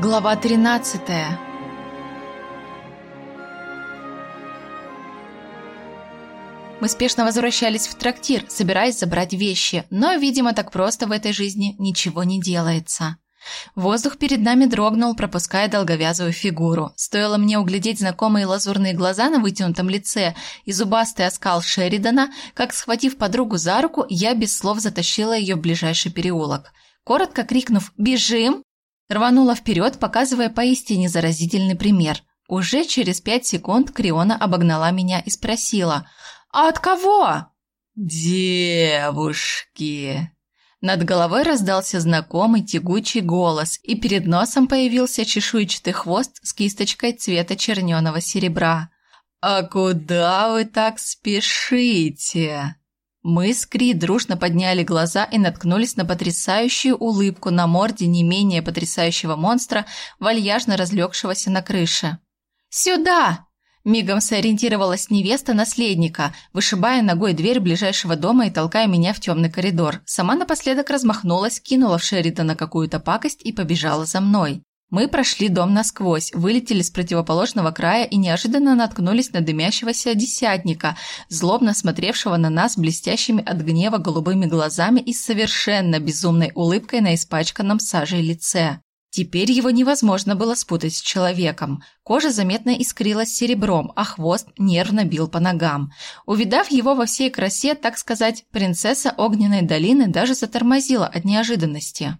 Глава 13 Мы спешно возвращались в трактир, собираясь забрать вещи, но, видимо, так просто в этой жизни ничего не делается. Воздух перед нами дрогнул, пропуская долговязую фигуру. Стоило мне углядеть знакомые лазурные глаза на вытянутом лице и зубастый оскал Шеридана, как, схватив подругу за руку, я без слов затащила ее в ближайший переулок. Коротко крикнув «Бежим!», Рванула вперед, показывая поистине заразительный пример. Уже через пять секунд Криона обогнала меня и спросила «А от кого?» «Девушки!» Над головой раздался знакомый тягучий голос, и перед носом появился чешуйчатый хвост с кисточкой цвета черненого серебра. «А куда вы так спешите?» Мы с Кри дружно подняли глаза и наткнулись на потрясающую улыбку на морде не менее потрясающего монстра, вальяжно разлегшегося на крыше. «Сюда!» – мигом сориентировалась невеста наследника, вышибая ногой дверь ближайшего дома и толкая меня в темный коридор. Сама напоследок размахнулась, кинула в Шеридана какую-то пакость и побежала за мной. Мы прошли дом насквозь, вылетели с противоположного края и неожиданно наткнулись на дымящегося десятника, злобно смотревшего на нас блестящими от гнева голубыми глазами и совершенно безумной улыбкой на испачканном сажей лице. Теперь его невозможно было спутать с человеком. Кожа заметно искрилась серебром, а хвост нервно бил по ногам. Увидав его во всей красе, так сказать, принцесса Огненной долины даже затормозила от неожиданности.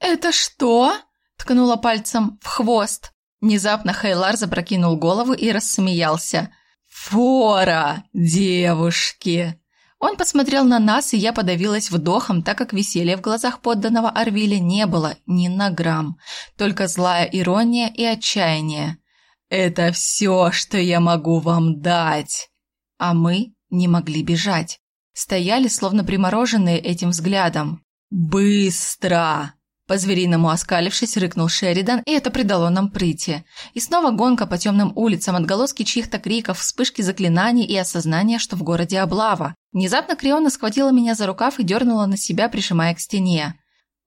«Это что?» Ткнула пальцем в хвост. Внезапно Хейлар запрокинул голову и рассмеялся. «Фора, девушки!» Он посмотрел на нас, и я подавилась вдохом, так как веселья в глазах подданного Арвиля не было ни на грамм, только злая ирония и отчаяние. «Это все, что я могу вам дать!» А мы не могли бежать. Стояли, словно примороженные этим взглядом. «Быстро!» По-звериному оскалившись, рыкнул Шеридан, и это придало нам прыти. И снова гонка по темным улицам, отголоски чьих-то криков, вспышки заклинаний и осознание, что в городе облава. Внезапно Криона схватила меня за рукав и дернула на себя, прижимая к стене.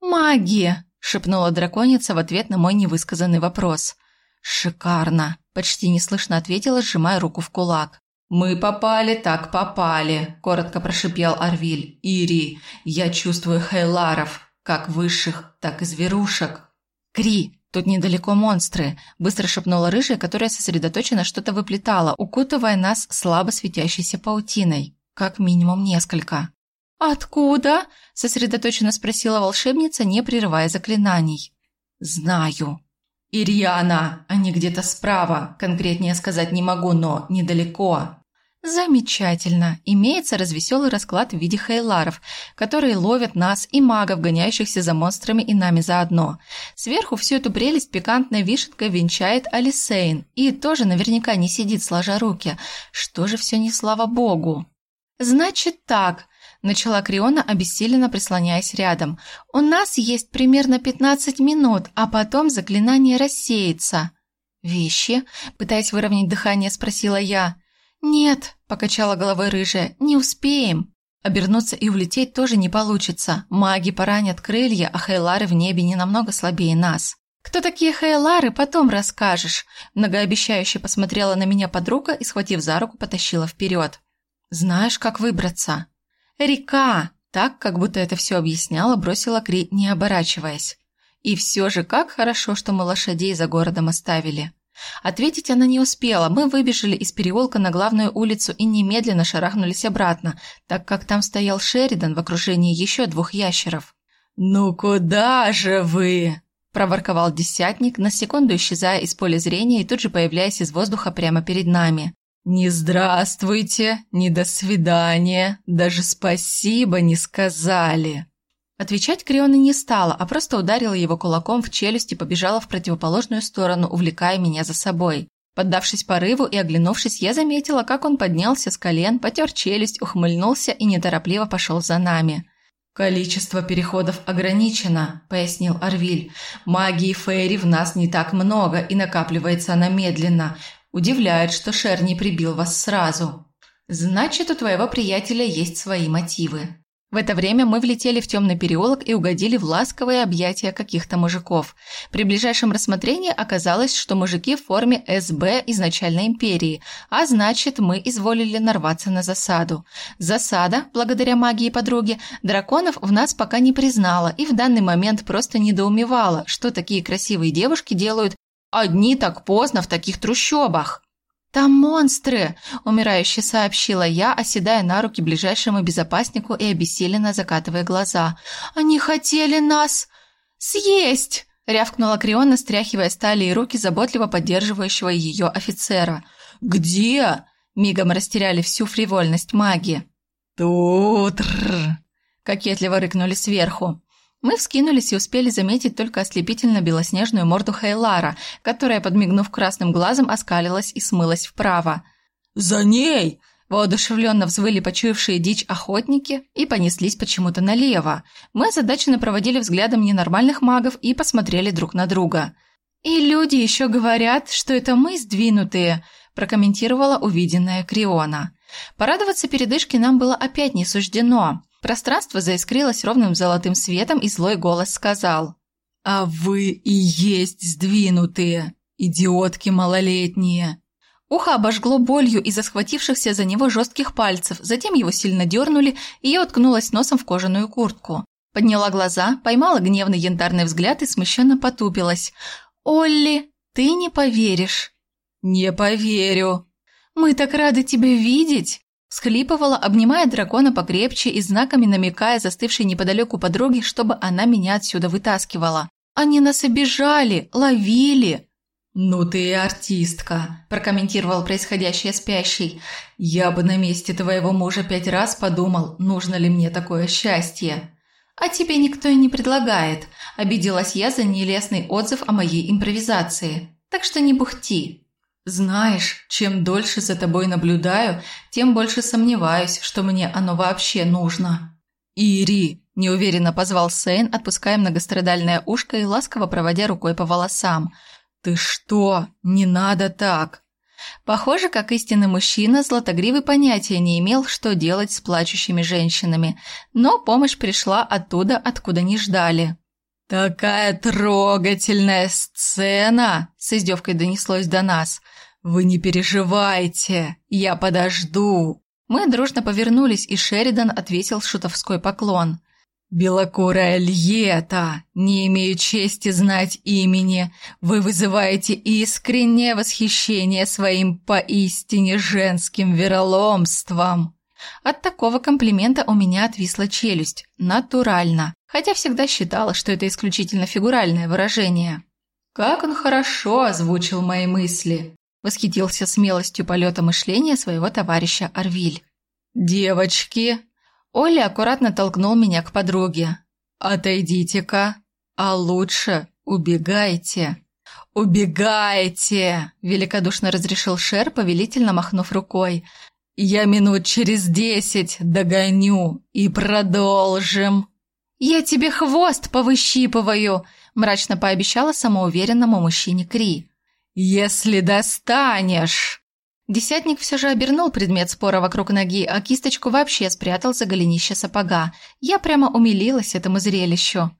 «Маги!» – шепнула драконица в ответ на мой невысказанный вопрос. «Шикарно!» – почти неслышно ответила, сжимая руку в кулак. «Мы попали, так попали», – коротко прошипел Арвиль. «Ири, я чувствую Хейларов как высших, так и зверушек. «Кри, тут недалеко монстры», – быстро шепнула рыжая, которая сосредоточенно что-то выплетала, укутывая нас слабо светящейся паутиной. Как минимум несколько. «Откуда?» – сосредоточенно спросила волшебница, не прерывая заклинаний. «Знаю». «Ирьяна, они где-то справа, конкретнее сказать не могу, но недалеко». Замечательно. Имеется развеселый расклад в виде хейларов, которые ловят нас и магов, гоняющихся за монстрами и нами заодно. Сверху всю эту прелесть пикантной вишенкой венчает Алисейн. И тоже наверняка не сидит сложа руки. Что же все не слава богу? Значит так, начала Криона, обессиленно прислоняясь рядом. У нас есть примерно 15 минут, а потом заклинание рассеется. Вещи? Пытаясь выровнять дыхание, спросила я. «Нет», – покачала головой рыжая, – «не успеем». Обернуться и улететь тоже не получится. Маги поранят крылья, а хейлары в небе не намного слабее нас. «Кто такие хейлары, потом расскажешь», – многообещающе посмотрела на меня подруга и, схватив за руку, потащила вперед. «Знаешь, как выбраться?» «Река!» – так, как будто это все объясняла, бросила Кри, не оборачиваясь. «И все же, как хорошо, что мы лошадей за городом оставили». Ответить она не успела. Мы выбежали из переулка на главную улицу и немедленно шарахнулись обратно, так как там стоял Шеридан в окружении еще двух ящеров. «Ну куда же вы?» – проворковал десятник, на секунду исчезая из поля зрения и тут же появляясь из воздуха прямо перед нами. «Не здравствуйте, не до свидания, даже спасибо не сказали». Отвечать Криона не стала, а просто ударила его кулаком в челюсть и побежала в противоположную сторону, увлекая меня за собой. Поддавшись порыву и оглянувшись, я заметила, как он поднялся с колен, потер челюсть, ухмыльнулся и неторопливо пошел за нами. «Количество переходов ограничено», – пояснил Арвиль. «Магии Фейри в нас не так много, и накапливается она медленно. Удивляет, что Шер не прибил вас сразу». «Значит, у твоего приятеля есть свои мотивы». В это время мы влетели в темный переулок и угодили в ласковые объятия каких-то мужиков. При ближайшем рассмотрении оказалось, что мужики в форме СБ изначальной империи, а значит, мы изволили нарваться на засаду. Засада, благодаря магии подруги, драконов в нас пока не признала и в данный момент просто недоумевала, что такие красивые девушки делают одни так поздно в таких трущобах. «Там монстры!» – умирающе сообщила я, оседая на руки ближайшему безопаснику и обессиленно закатывая глаза. «Они хотели нас съесть!» – рявкнула Криона, стряхивая с талии руки заботливо поддерживающего ее офицера. «Где?» – мигом растеряли всю фривольность маги. «Тут!» – кокетливо рыкнули сверху. Мы вскинулись и успели заметить только ослепительно белоснежную морду Хейлара, которая, подмигнув красным глазом, оскалилась и смылась вправо. «За ней!» Воодушевленно взвыли почуявшие дичь охотники и понеслись почему-то налево. Мы озадаченно проводили взглядом ненормальных магов и посмотрели друг на друга. «И люди еще говорят, что это мы сдвинутые», прокомментировала увиденная Криона. Порадоваться передышке нам было опять не суждено. Пространство заискрилось ровным золотым светом, и злой голос сказал. «А вы и есть сдвинутые, идиотки малолетние!» Ухо обожгло болью из-за схватившихся за него жестких пальцев, затем его сильно дернули, и я уткнулась носом в кожаную куртку. Подняла глаза, поймала гневный янтарный взгляд и смущенно потупилась. «Олли, ты не поверишь!» «Не поверю!» «Мы так рады тебя видеть!» Схлипывала, обнимая дракона покрепче и знаками намекая застывшей неподалеку подруге, чтобы она меня отсюда вытаскивала. «Они нас обижали, ловили!» «Ну ты и артистка», – прокомментировал происходящее спящий. «Я бы на месте твоего мужа пять раз подумал, нужно ли мне такое счастье». «А тебе никто и не предлагает», – обиделась я за нелестный отзыв о моей импровизации. «Так что не бухти». Знаешь, чем дольше за тобой наблюдаю, тем больше сомневаюсь, что мне оно вообще нужно. Ири, неуверенно позвал Сейн, отпуская многострадальное ушко и ласково проводя рукой по волосам. Ты что? Не надо так. Похоже, как истинный мужчина, Златогривый понятия не имел, что делать с плачущими женщинами, но помощь пришла оттуда, откуда не ждали. «Такая трогательная сцена!» – с издевкой донеслось до нас. «Вы не переживайте, я подожду». Мы дружно повернулись, и Шеридан отвесил шутовской поклон. «Белокурая Льета, не имею чести знать имени, вы вызываете искреннее восхищение своим поистине женским вероломством». От такого комплимента у меня отвисла челюсть. Натурально хотя всегда считала, что это исключительно фигуральное выражение. «Как он хорошо озвучил мои мысли!» – восхитился смелостью полета мышления своего товарища Арвиль. «Девочки!» Оля аккуратно толкнул меня к подруге. «Отойдите-ка, а лучше убегайте!» «Убегайте!» – великодушно разрешил Шер, повелительно махнув рукой. «Я минут через десять догоню и продолжим!» «Я тебе хвост повыщипываю!» – мрачно пообещала самоуверенному мужчине Кри. «Если достанешь!» Десятник все же обернул предмет спора вокруг ноги, а кисточку вообще спрятал за голенище сапога. Я прямо умилилась этому зрелищу.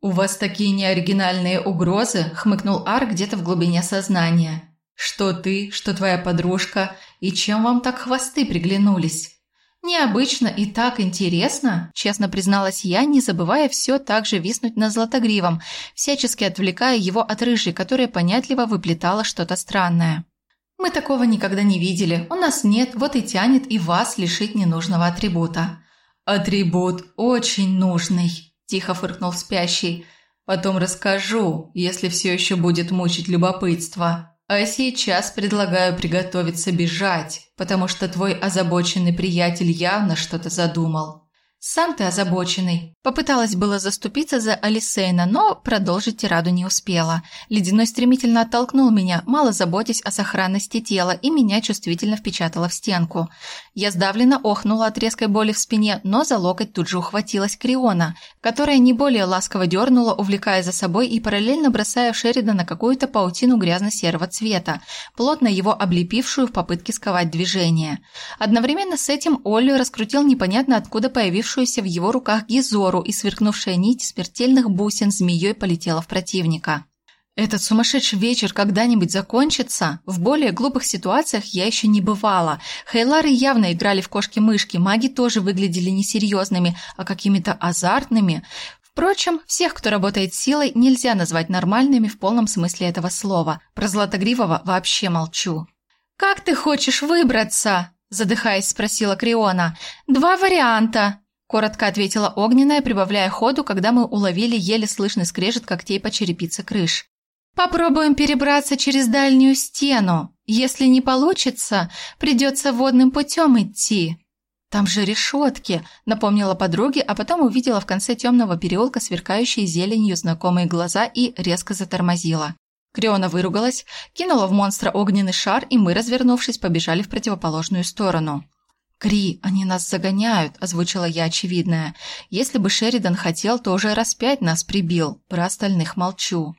«У вас такие неоригинальные угрозы», – хмыкнул Ар где-то в глубине сознания. «Что ты, что твоя подружка, и чем вам так хвосты приглянулись?» «Необычно и так интересно», – честно призналась я, не забывая все так же виснуть на златогривом, всячески отвлекая его от рыжей, которая понятливо выплетала что-то странное. «Мы такого никогда не видели, у нас нет, вот и тянет и вас лишить ненужного атрибута». «Атрибут очень нужный», – тихо фыркнул спящий. «Потом расскажу, если все еще будет мучить любопытство». А сейчас предлагаю приготовиться бежать, потому что твой озабоченный приятель явно что-то задумал. «Сам ты озабоченный». Попыталась было заступиться за Алисейна, но продолжить тираду не успела. Ледяной стремительно оттолкнул меня, мало заботясь о сохранности тела, и меня чувствительно впечатала в стенку. Я сдавленно охнула от резкой боли в спине, но за локоть тут же ухватилась Криона, которая не более ласково дернула, увлекая за собой и параллельно бросая Шерида на какую-то паутину грязно-серого цвета, плотно его облепившую в попытке сковать движение. Одновременно с этим Олли раскрутил непонятно откуда появившуюся оказавшуюся в его руках Гизору, и сверкнувшая нить смертельных бусин змеей полетела в противника. Этот сумасшедший вечер когда-нибудь закончится? В более глупых ситуациях я еще не бывала. Хейлары явно играли в кошки-мышки, маги тоже выглядели несерьезными, а какими-то азартными. Впрочем, всех, кто работает силой, нельзя назвать нормальными в полном смысле этого слова. Про Златогривого вообще молчу. «Как ты хочешь выбраться?» – задыхаясь, спросила Криона. «Два варианта», – коротко ответила Огненная, прибавляя ходу, когда мы уловили еле слышный скрежет когтей по черепице крыш. Попробуем перебраться через дальнюю стену. Если не получится, придется водным путем идти. Там же решетки, напомнила подруге, а потом увидела в конце темного переулка сверкающие зеленью знакомые глаза и резко затормозила. Криона выругалась, кинула в монстра огненный шар, и мы, развернувшись, побежали в противоположную сторону. «Кри, они нас загоняют», – озвучила я очевидное. «Если бы Шеридан хотел, то уже раз нас прибил. Про остальных молчу».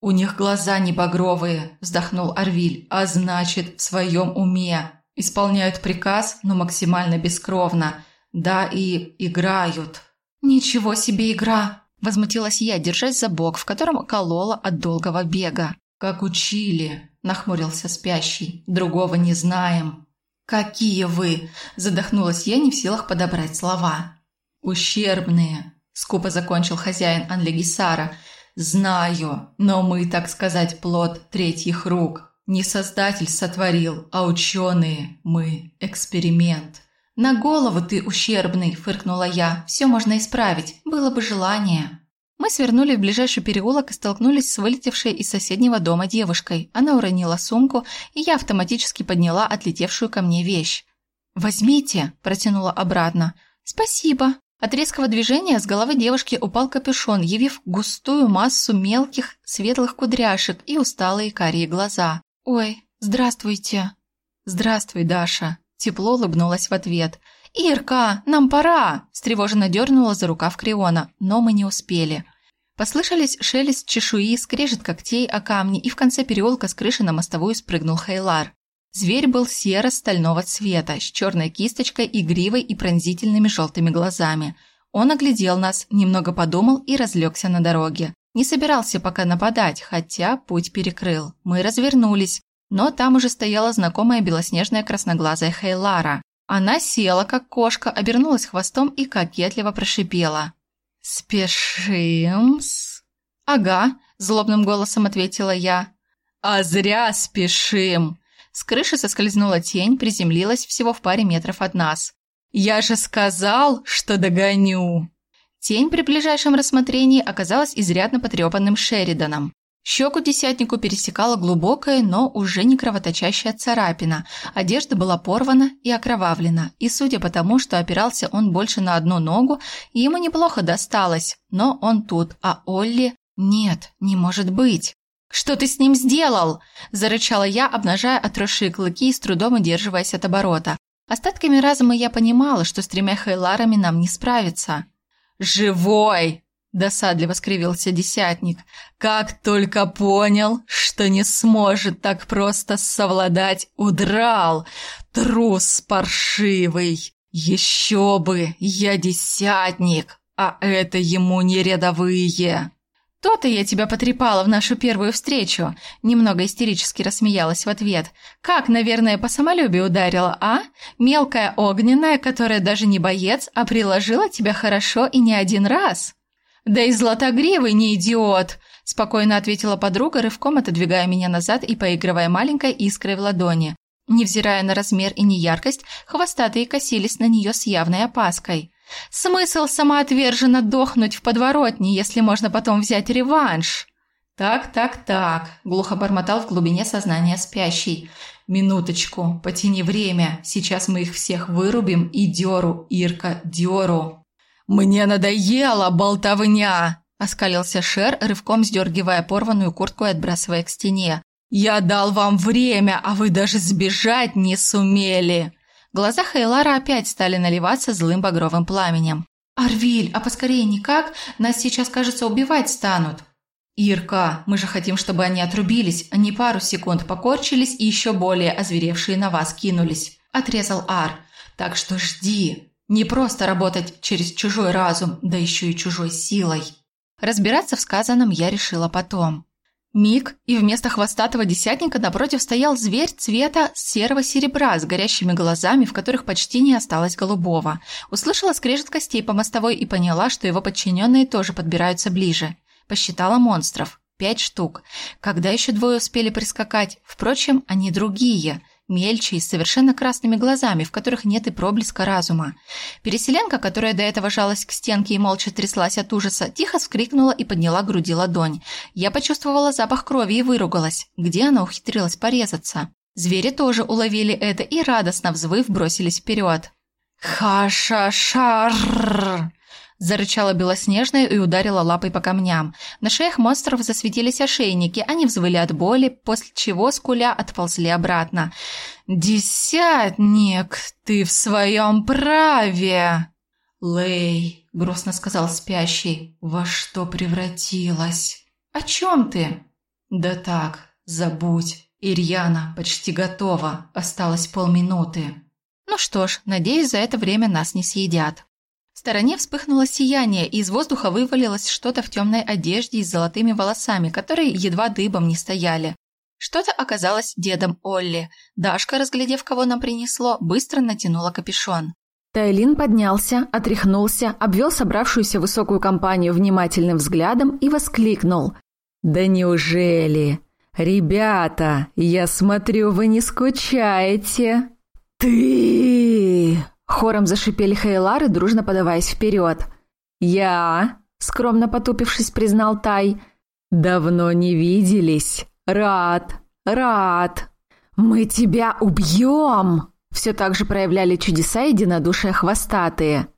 «У них глаза не багровые», – вздохнул Арвиль, – «а значит, в своем уме. Исполняют приказ, но максимально бескровно. Да и играют». «Ничего себе игра!» – возмутилась я, держась за бок, в котором колола от долгого бега. «Как учили», – нахмурился спящий. «Другого не знаем». «Какие вы!» – задохнулась я, не в силах подобрать слова. «Ущербные», – скупо закончил хозяин Анлегисара – Знаю, но мы, так сказать, плод третьих рук. Не создатель сотворил, а ученые. Мы – эксперимент. На голову ты ущербный, фыркнула я. Все можно исправить, было бы желание. Мы свернули в ближайший переулок и столкнулись с вылетевшей из соседнего дома девушкой. Она уронила сумку, и я автоматически подняла отлетевшую ко мне вещь. «Возьмите», – протянула обратно. «Спасибо», от резкого движения с головы девушки упал капюшон, явив густую массу мелких светлых кудряшек и усталые карие глаза. «Ой, здравствуйте!» «Здравствуй, Даша!» Тепло улыбнулась в ответ. «Ирка, нам пора!» – встревоженно дернула за рукав Криона, но мы не успели. Послышались шелест чешуи, скрежет когтей о камни, и в конце переулка с крыши на мостовую спрыгнул Хейлар. Зверь был серо-стального цвета, с черной кисточкой и гривой и пронзительными желтыми глазами. Он оглядел нас, немного подумал и разлегся на дороге. Не собирался пока нападать, хотя путь перекрыл. Мы развернулись, но там уже стояла знакомая белоснежная красноглазая Хейлара. Она села, как кошка, обернулась хвостом и кокетливо прошипела. «Спешим-с?» «Ага», – злобным голосом ответила я. «А зря спешим!» С крыши соскользнула тень, приземлилась всего в паре метров от нас. «Я же сказал, что догоню!» Тень при ближайшем рассмотрении оказалась изрядно потрепанным Шериданом. Щеку десятнику пересекала глубокая, но уже не кровоточащая царапина. Одежда была порвана и окровавлена, и судя по тому, что опирался он больше на одну ногу, ему неплохо досталось, но он тут, а Олли... Нет, не может быть. «Что ты с ним сделал?» – зарычала я, обнажая отросшие клыки и с трудом удерживаясь от оборота. Остатками разума я понимала, что с тремя хейларами нам не справиться. «Живой!» – досадливо скривился десятник. «Как только понял, что не сможет так просто совладать, удрал! Трус паршивый! Еще бы! Я десятник, а это ему не рядовые!» «То-то я тебя потрепала в нашу первую встречу!» Немного истерически рассмеялась в ответ. «Как, наверное, по самолюбию ударила, а? Мелкая огненная, которая даже не боец, а приложила тебя хорошо и не один раз!» «Да и златогривый не идиот!» Спокойно ответила подруга, рывком отодвигая меня назад и поигрывая маленькой искрой в ладони. Невзирая на размер и неяркость, хвостатые косились на нее с явной опаской. Смысл самоотверженно дохнуть в подворотне, если можно потом взять реванш. Так, так, так, глухо бормотал в глубине сознания спящий. Минуточку, потяни время. Сейчас мы их всех вырубим и дёру, Ирка, дёру. Мне надоела болтовня, оскалился Шер, рывком сдергивая порванную куртку и отбрасывая к стене. Я дал вам время, а вы даже сбежать не сумели. Глаза Хейлара опять стали наливаться злым багровым пламенем. «Арвиль, а поскорее никак? Нас сейчас, кажется, убивать станут». «Ирка, мы же хотим, чтобы они отрубились, а не пару секунд покорчились и еще более озверевшие на вас кинулись», – отрезал Ар. «Так что жди». Не просто работать через чужой разум, да еще и чужой силой. Разбираться в сказанном я решила потом. Миг, и вместо хвостатого десятника напротив стоял зверь цвета серого серебра с горящими глазами, в которых почти не осталось голубого. Услышала скрежет костей по мостовой и поняла, что его подчиненные тоже подбираются ближе. Посчитала монстров. Пять штук. Когда еще двое успели прискакать? Впрочем, они другие мельче и с совершенно красными глазами, в которых нет и проблеска разума. Переселенка, которая до этого жалась к стенке и молча тряслась от ужаса, тихо вскрикнула и подняла к груди ладонь. Я почувствовала запах крови и выругалась. Где она ухитрилась порезаться? Звери тоже уловили это и, радостно взвыв, бросились вперед. «Ха-ша-шар!» Зарычала белоснежная и ударила лапой по камням. На шеях монстров засветились ошейники, они взвыли от боли, после чего скуля отползли обратно. «Десятник, ты в своем праве!» «Лей», — грустно сказал спящий, — «во что превратилась?» «О чем ты?» «Да так, забудь. Ирьяна почти готова, осталось полминуты». «Ну что ж, надеюсь, за это время нас не съедят». В стороне вспыхнуло сияние, и из воздуха вывалилось что-то в темной одежде и с золотыми волосами, которые едва дыбом не стояли. Что-то оказалось дедом Олли. Дашка, разглядев, кого нам принесло, быстро натянула капюшон. Тайлин поднялся, отряхнулся, обвел собравшуюся высокую компанию внимательным взглядом и воскликнул. «Да неужели? Ребята, я смотрю, вы не скучаете!» «Ты!» Хором зашипели Хейлары, дружно подаваясь вперед. «Я?» — скромно потупившись, признал Тай. «Давно не виделись. Рад, рад. Мы тебя убьем!» Все так же проявляли чудеса единодушия хвостатые.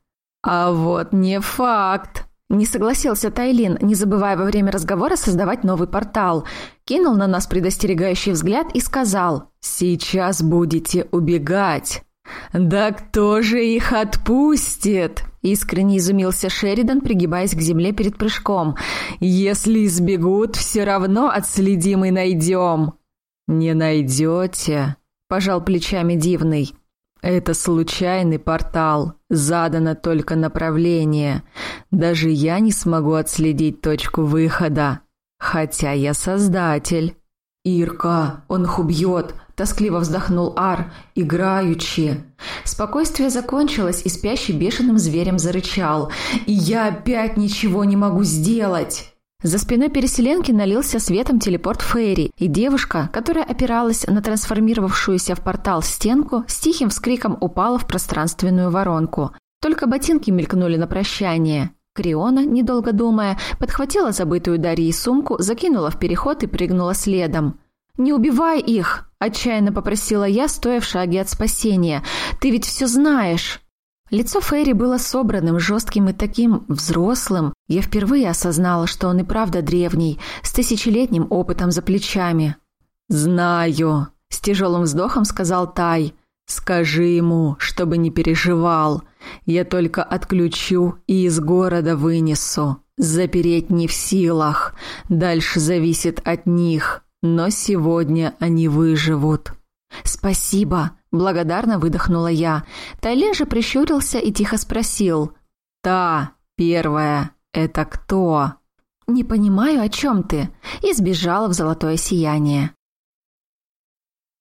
«А вот не факт!» Не согласился Тайлин, не забывая во время разговора создавать новый портал. Кинул на нас предостерегающий взгляд и сказал «Сейчас будете убегать». «Да кто же их отпустит?» – искренне изумился Шеридан, пригибаясь к земле перед прыжком. «Если избегут, все равно отследим и найдем». «Не найдете», – пожал плечами Дивный. «Это случайный портал, задано только направление. Даже я не смогу отследить точку выхода, хотя я создатель». «Ирка, он их убьет!» – тоскливо вздохнул Ар, играючи. Спокойствие закончилось, и спящий бешеным зверем зарычал. «И я опять ничего не могу сделать!» За спиной переселенки налился светом телепорт Фейри, и девушка, которая опиралась на трансформировавшуюся в портал стенку, с тихим вскриком упала в пространственную воронку. Только ботинки мелькнули на прощание. Криона, недолго думая, подхватила забытую Дарьей сумку, закинула в переход и прыгнула следом. «Не убивай их!» – отчаянно попросила я, стоя в шаге от спасения. «Ты ведь все знаешь!» Лицо Ферри было собранным, жестким и таким взрослым. Я впервые осознала, что он и правда древний, с тысячелетним опытом за плечами. «Знаю», – с тяжелым вздохом сказал Тай. «Скажи ему, чтобы не переживал. Я только отключу и из города вынесу. Запереть не в силах. Дальше зависит от них. Но сегодня они выживут». «Спасибо», – благодарно выдохнула я. Тайлин же прищурился и тихо спросил. «Та, первая, это кто?» «Не понимаю, о чем ты», и сбежала в золотое сияние.